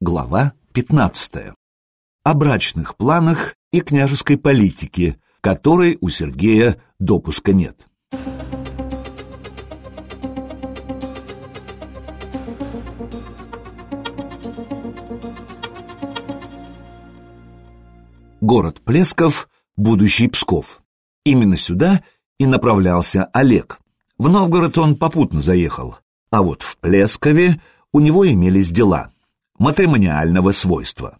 Глава 15. О брачных планах и княжеской политике, которой у Сергея допуска нет. Город Плесков, будущий Псков. Именно сюда и направлялся Олег. В Новгород он попутно заехал, а вот в Плескове у него имелись дела матримониального свойства.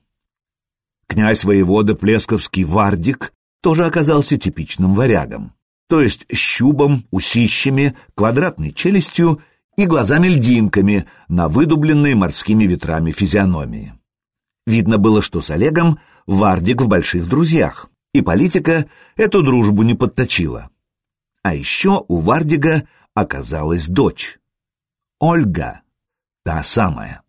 Князь воевода Плесковский Вардик тоже оказался типичным варягом, то есть щубом, усищами, квадратной челюстью и глазами-льдинками на выдубленной морскими ветрами физиономии. Видно было, что с Олегом Вардик в больших друзьях, и политика эту дружбу не подточила. А еще у Вардига оказалась дочь. Ольга, та самая.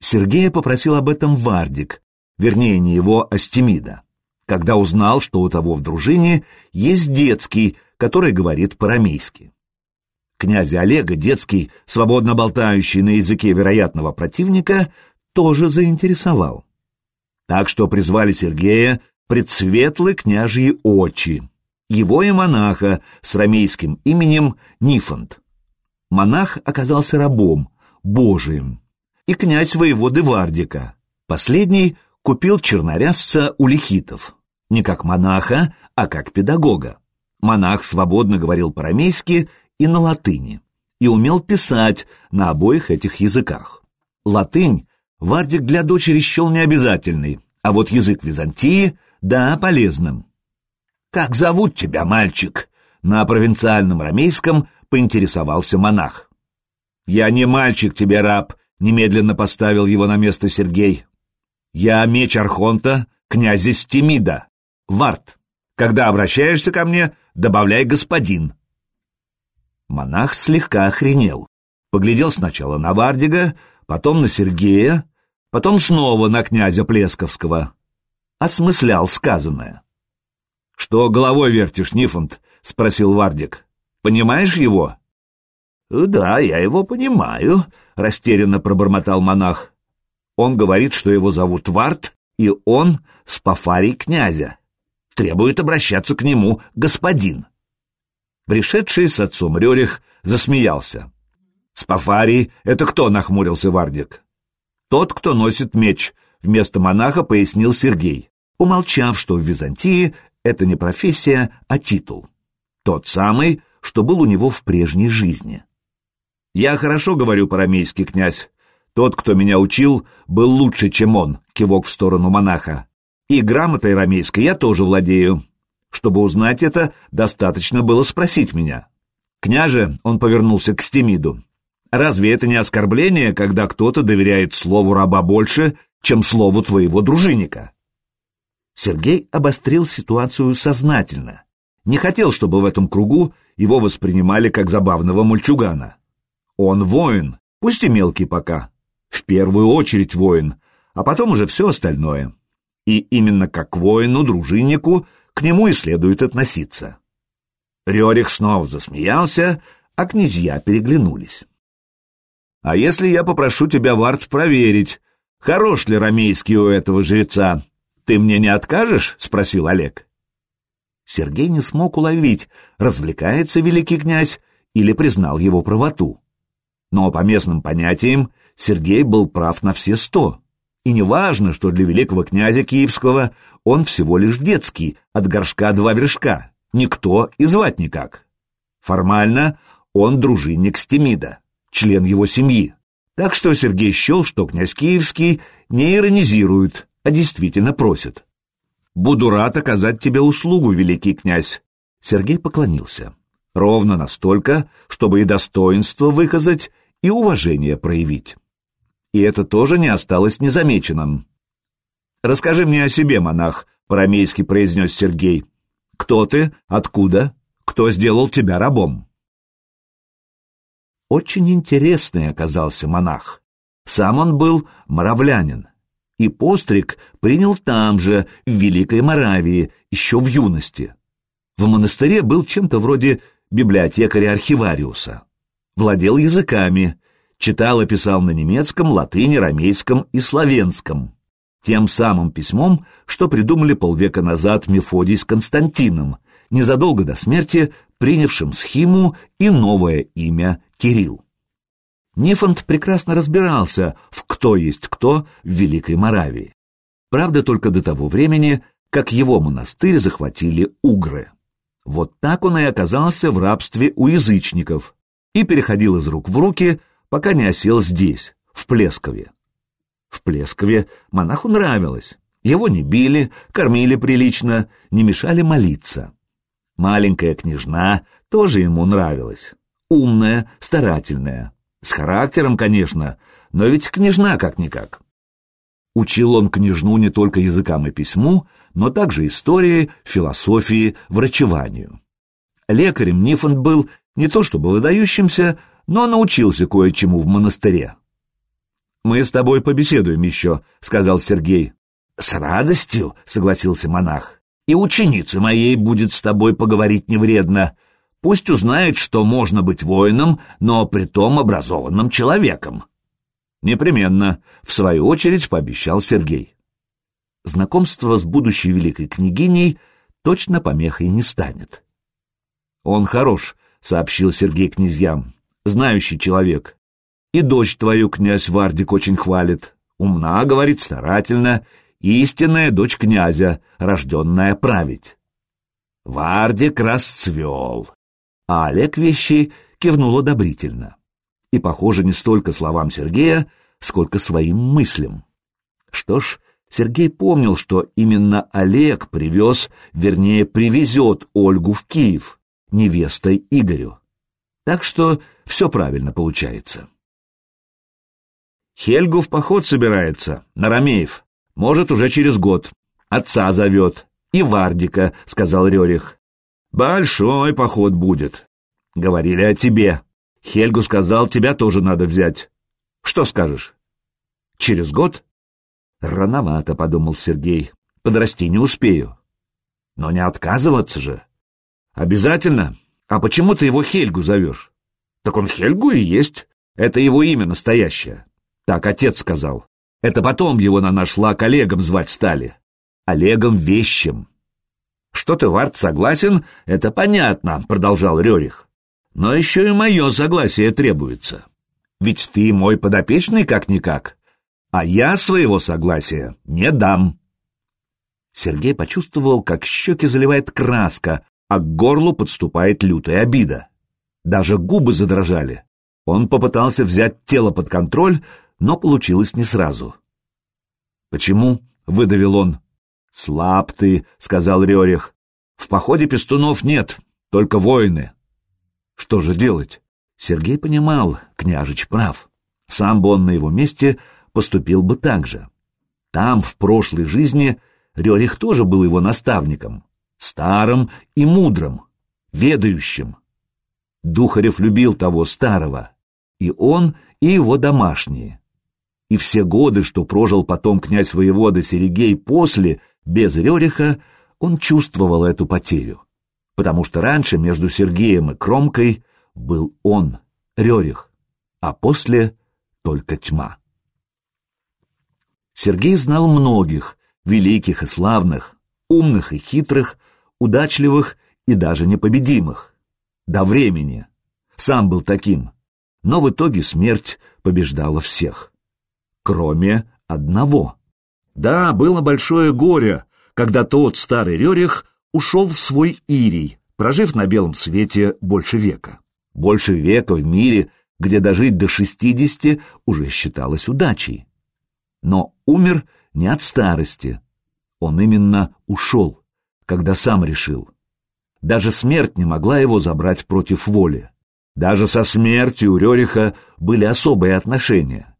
Сергея попросил об этом Вардик, вернее, не его, а Стемида, когда узнал, что у того в дружине есть детский, который говорит по-рамейски. Князя Олега детский, свободно болтающий на языке вероятного противника, тоже заинтересовал. Так что призвали Сергея предсветлы княжьи очи, его и монаха с рамейским именем Нифонт. Монах оказался рабом, божиим, и князь воеводы Вардика. Последний купил чернорязца у лихитов, не как монаха, а как педагога. Монах свободно говорил по-рамейски и на латыни, и умел писать на обоих этих языках. Латынь Вардик для дочери счел необязательный, а вот язык Византии — да, полезным. «Как зовут тебя, мальчик?» На провинциальном рамейском поинтересовался монах. «Я не мальчик тебе, раб», Немедленно поставил его на место Сергей. «Я меч Архонта, князя Стемида, Варт. Когда обращаешься ко мне, добавляй господин». Монах слегка охренел. Поглядел сначала на Вардига, потом на Сергея, потом снова на князя Плесковского. Осмыслял сказанное. «Что головой вертишь, Нифонт?» — спросил Вардик. «Понимаешь его?» «Да, я его понимаю», — растерянно пробормотал монах. «Он говорит, что его зовут Варт, и он спафарий князя. Требует обращаться к нему господин». Пришедший с отцом Рерих засмеялся. «Спафарий — это кто?» — нахмурился Вардик. «Тот, кто носит меч», — вместо монаха пояснил Сергей, умолчав, что в Византии это не профессия, а титул. Тот самый, что был у него в прежней жизни. «Я хорошо говорю по-рамейски, князь. Тот, кто меня учил, был лучше, чем он», — кивок в сторону монаха. «И грамотой рамейской я тоже владею. Чтобы узнать это, достаточно было спросить меня». «Княже», — он повернулся к Стемиду, — «разве это не оскорбление, когда кто-то доверяет слову раба больше, чем слову твоего дружинника?» Сергей обострил ситуацию сознательно. Не хотел, чтобы в этом кругу его воспринимали как забавного мальчугана. Он воин, пусть и мелкий пока. В первую очередь воин, а потом уже все остальное. И именно как воину, дружиннику, к нему и следует относиться. Рерих снова засмеялся, а князья переглянулись. «А если я попрошу тебя, Варт, проверить, хорош ли рамейский у этого жреца, ты мне не откажешь?» — спросил Олег. Сергей не смог уловить, развлекается великий князь или признал его правоту. Но по местным понятиям Сергей был прав на все сто. И не важно, что для великого князя Киевского он всего лишь детский, от горшка два вершка, никто и звать никак. Формально он дружинник Стемида, член его семьи. Так что Сергей счел, что князь Киевский не иронизирует, а действительно просит. «Буду рад оказать тебе услугу, великий князь». Сергей поклонился. Ровно настолько, чтобы и достоинство выказать, и уважение проявить. И это тоже не осталось незамеченным. «Расскажи мне о себе, монах», — по-рамейски произнес Сергей. «Кто ты? Откуда? Кто сделал тебя рабом?» Очень интересный оказался монах. Сам он был моравлянин, и постриг принял там же, в Великой Моравии, еще в юности. В монастыре был чем-то вроде библиотекаря-архивариуса. Владел языками, Читал и писал на немецком, латыни, рамейском и славянском. Тем самым письмом, что придумали полвека назад Мефодий с Константином, незадолго до смерти принявшим схиму и новое имя Кирилл. Нифонт прекрасно разбирался, в кто есть кто в Великой Моравии. Правда, только до того времени, как его монастырь захватили угры. Вот так он и оказался в рабстве у язычников и переходил из рук в руки, пока не осел здесь, в Плескове. В Плескове монаху нравилось. Его не били, кормили прилично, не мешали молиться. Маленькая княжна тоже ему нравилась. Умная, старательная. С характером, конечно, но ведь княжна как-никак. Учил он княжну не только языкам и письму, но также истории, философии, врачеванию. Лекарем Нифонт был не то чтобы выдающимся, но научился кое-чему в монастыре. «Мы с тобой побеседуем еще», — сказал Сергей. «С радостью», — согласился монах. «И ученице моей будет с тобой поговорить не вредно. Пусть узнает, что можно быть воином, но при том образованным человеком». «Непременно», — в свою очередь пообещал Сергей. Знакомство с будущей великой княгиней точно помехой не станет. «Он хорош», — сообщил Сергей князьям, — «знающий человек. И дочь твою князь Вардик очень хвалит. Умна, говорит, старательно, истинная дочь князя, рожденная править». Вардик расцвел, а Олег Вещий кивнул одобрительно и, похоже, не столько словам Сергея, сколько своим мыслям. Что ж, Сергей помнил, что именно Олег привез, вернее, привезет Ольгу в Киев, невестой Игорю. Так что все правильно получается. Хельгу в поход собирается, на Ромеев. Может, уже через год. Отца зовет. И Вардика, — сказал Рерих. Большой поход будет. Говорили о тебе. Хельгу сказал, тебя тоже надо взять. Что скажешь? Через год? Рановато, подумал Сергей. Подрасти не успею. Но не отказываться же. Обязательно. А почему ты его Хельгу зовешь? Так он Хельгу и есть. Это его имя настоящее. Так отец сказал. Это потом его на наш лак Олегом звать стали. Олегом Вещим. Что ты, Вард, согласен? Это понятно, продолжал Рерих но еще и мое согласие требуется. Ведь ты мой подопечный как-никак, а я своего согласия не дам. Сергей почувствовал, как щеки заливает краска, а к горлу подступает лютая обида. Даже губы задрожали. Он попытался взять тело под контроль, но получилось не сразу. «Почему?» — выдавил он. «Слаб ты», — сказал Рерих. «В походе пестунов нет, только воины. Что же делать? Сергей понимал, княжич прав. Сам бы он на его месте поступил бы так же. Там, в прошлой жизни, Рерих тоже был его наставником, старым и мудрым, ведающим. Духарев любил того старого, и он, и его домашние. И все годы, что прожил потом князь воевода Серегей после, без Рериха, он чувствовал эту потерю потому что раньше между Сергеем и Кромкой был он, Рерих, а после только тьма. Сергей знал многих, великих и славных, умных и хитрых, удачливых и даже непобедимых. До времени. Сам был таким. Но в итоге смерть побеждала всех. Кроме одного. Да, было большое горе, когда тот старый Рерих ушел в свой Ирий, прожив на белом свете больше века. Больше века в мире, где дожить до шестидесяти уже считалось удачей. Но умер не от старости. Он именно ушел, когда сам решил. Даже смерть не могла его забрать против воли. Даже со смертью у Рериха были особые отношения.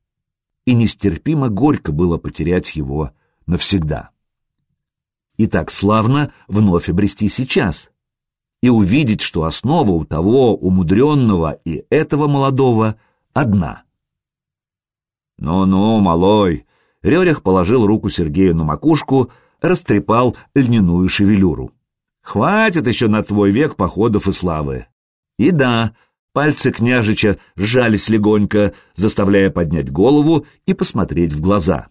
И нестерпимо горько было потерять его навсегда и так славно вновь обрести сейчас. И увидеть, что основа у того умудренного и этого молодого одна. «Ну-ну, малой!» Рерих положил руку Сергею на макушку, растрепал льняную шевелюру. «Хватит еще на твой век походов и славы. И да, Пальцы княжича сжались легонько, заставляя поднять голову и посмотреть в глаза.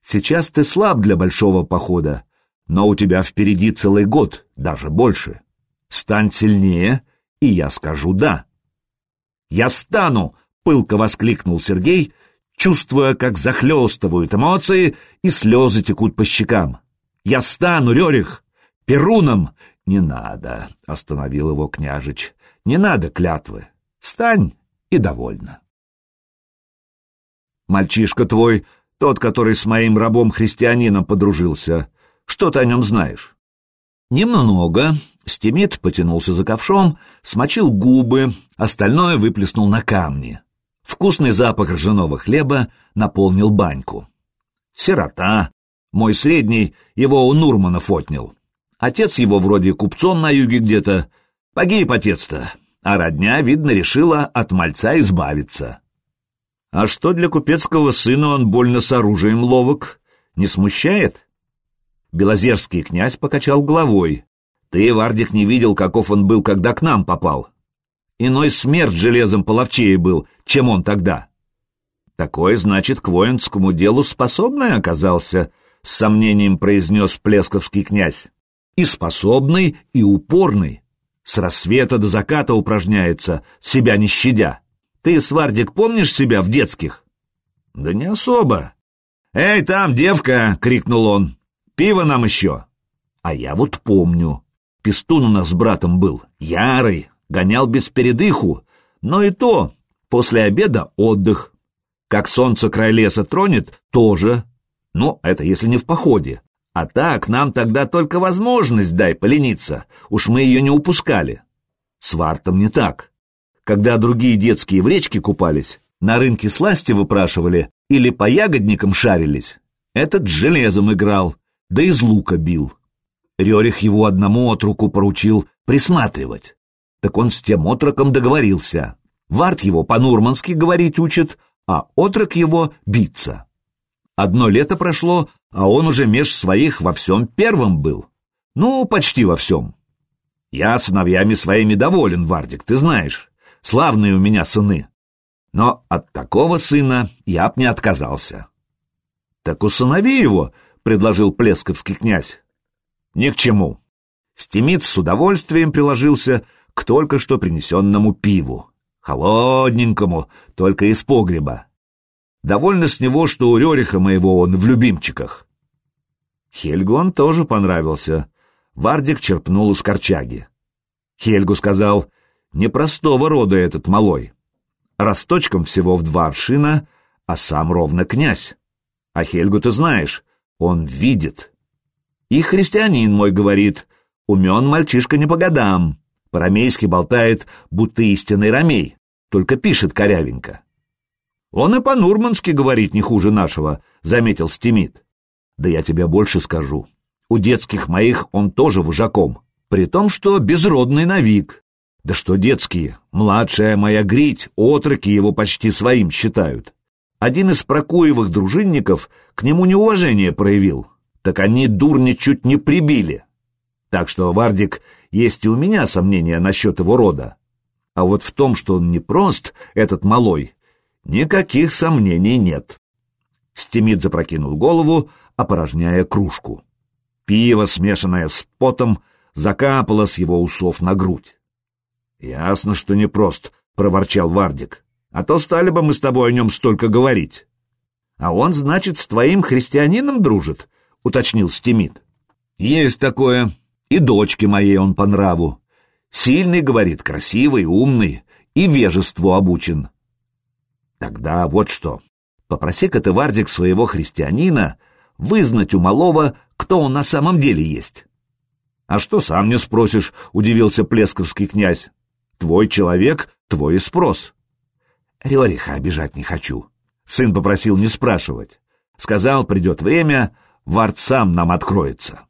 «Сейчас ты слаб для большого похода, но у тебя впереди целый год, даже больше. Стань сильнее, и я скажу «да». «Я стану!» — пылко воскликнул Сергей, чувствуя, как захлестывают эмоции и слезы текут по щекам. «Я стану, Рерих! Перуном!» «Не надо!» — остановил его княжич. «Не надо клятвы! Стань и довольно!» «Мальчишка твой, тот, который с моим рабом-христианином подружился, что ты о нем знаешь?» «Немного», Стимит потянулся за ковшом, смочил губы, остальное выплеснул на камни. Вкусный запах ржаного хлеба наполнил баньку. Сирота. Мой средний его у Нурманов отнял. Отец его вроде купцом на юге где-то. Погиб отец-то, а родня, видно, решила от мальца избавиться. А что для купецкого сына он больно с оружием ловок? Не смущает? Белозерский князь покачал головой. Ты, Вардик, не видел, каков он был, когда к нам попал. Иной смерть железом половчее был, чем он тогда. Такой, значит, к воинскому делу способный оказался, с сомнением произнес плесковский князь. И способный, и упорный. С рассвета до заката упражняется, себя не щадя. Ты, Свардик, помнишь себя в детских? Да не особо. «Эй, там, девка!» — крикнул он. «Пиво нам еще!» А я вот помню. Пестун у нас с братом был, ярый, гонял без передыху, но и то, после обеда отдых. Как солнце край леса тронет, тоже. Ну, это если не в походе. А так, нам тогда только возможность дай полениться, уж мы ее не упускали. С Вартом не так. Когда другие детские в речке купались, на рынке сласти выпрашивали или по ягодникам шарились, этот железом играл, да из лука бил. Рерих его одному отруку поручил присматривать. Так он с тем отроком договорился. Варт его по-нурмански говорить учит, а отрок его биться. Одно лето прошло, а он уже меж своих во всем первым был. Ну, почти во всем. Я сыновьями своими доволен, Вардик, ты знаешь. Славные у меня сыны. Но от такого сына я б не отказался. — Так усынови его, — предложил Плесковский князь. Ни к чему. Стимиц с удовольствием приложился к только что принесенному пиву. Холодненькому, только из погреба. Довольно с него, что у Рериха моего он в любимчиках. Хельгу он тоже понравился. Вардик черпнул из корчаги. Хельгу сказал, непростого рода этот малой. Росточком всего в два аршина, а сам ровно князь. А Хельгу ты знаешь, он видит. И христианин мой говорит, умен мальчишка не по годам. По-рамейски болтает, будто истинный рамей, только пишет корявенько. Он и по-нурмански говорит не хуже нашего, заметил Стимит. Да я тебе больше скажу. У детских моих он тоже вожаком, при том, что безродный навик. Да что детские, младшая моя грить, отроки его почти своим считают. Один из Прокуевых дружинников к нему неуважение проявил, так они дурни чуть не прибили. Так что, Вардик, есть и у меня сомнения насчет его рода. А вот в том, что он не прост, этот малой, никаких сомнений нет. Стимит запрокинул голову, опорожняя кружку. Пиво, смешанное с потом, закапало с его усов на грудь. «Ясно, что непрост», — проворчал Вардик. «А то стали бы мы с тобой о нем столько говорить». «А он, значит, с твоим христианином дружит?» — уточнил Стимит. «Есть такое. И дочке моей он по нраву. Сильный, говорит, красивый, умный и вежеству обучен». «Тогда вот что. Попроси-ка ты, Вардик, своего христианина вызнать у малого, кто он на самом деле есть». «А что сам не спросишь?» — удивился Плесковский князь. «Твой человек, твой спрос». «Рериха обижать не хочу». Сын попросил не спрашивать. Сказал, придет время, Вард сам нам откроется.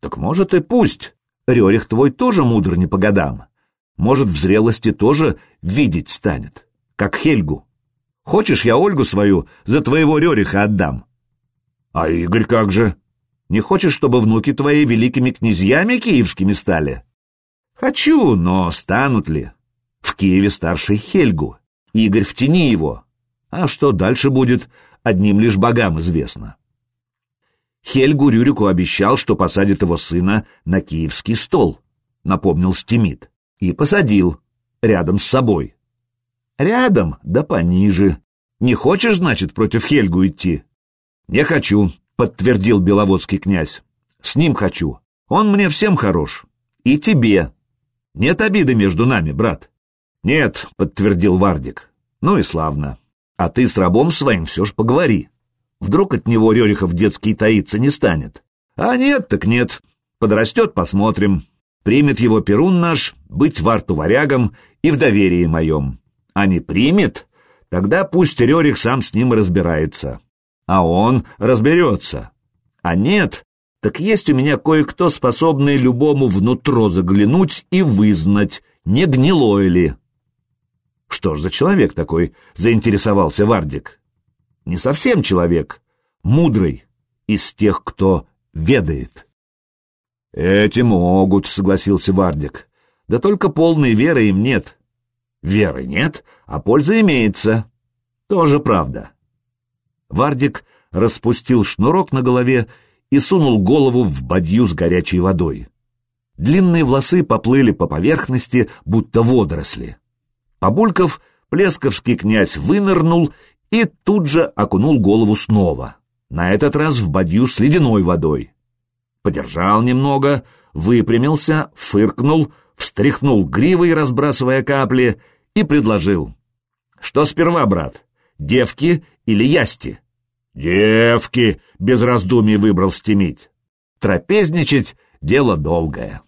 Так может и пусть. Рерих твой тоже мудр не по годам. Может, в зрелости тоже видеть станет, как Хельгу. Хочешь, я Ольгу свою за твоего Рериха отдам? А Игорь как же? Не хочешь, чтобы внуки твои великими князьями киевскими стали? Хочу, но станут ли? В Киеве старший Хельгу, Игорь в тени его. А что дальше будет, одним лишь богам известно. Хельгу Рюрику обещал, что посадит его сына на киевский стол, напомнил Стимит, и посадил рядом с собой. Рядом, да пониже. Не хочешь, значит, против Хельгу идти? Не хочу, подтвердил беловодский князь. С ним хочу. Он мне всем хорош. И тебе. Нет обиды между нами, брат. Нет, подтвердил Вардик. Ну и славно. А ты с рабом своим все ж поговори. Вдруг от него Рерихов детский таиться не станет. А нет, так нет. Подрастет, посмотрим. Примет его Перун наш, быть варту варягом и в доверии моем. А не примет, тогда пусть Рерих сам с ним разбирается. А он разберется. А нет, так есть у меня кое-кто, способный любому внутро заглянуть и вызнать, не гнилой ли. Что ж за человек такой, заинтересовался Вардик. Не совсем человек, мудрый, из тех, кто ведает. «Эти могут», — согласился Вардик. «Да только полной веры им нет». «Веры нет, а польза имеется». «Тоже правда». Вардик распустил шнурок на голове и сунул голову в бадью с горячей водой. Длинные волосы поплыли по поверхности, будто водоросли. Побульков, плесковский князь вынырнул и тут же окунул голову снова, на этот раз в бадью с ледяной водой. Подержал немного, выпрямился, фыркнул, встряхнул гривой, разбрасывая капли, и предложил. «Что сперва, брат, девки или ясти?» «Девки!» — без раздумий выбрал стемить. «Трапезничать — дело долгое».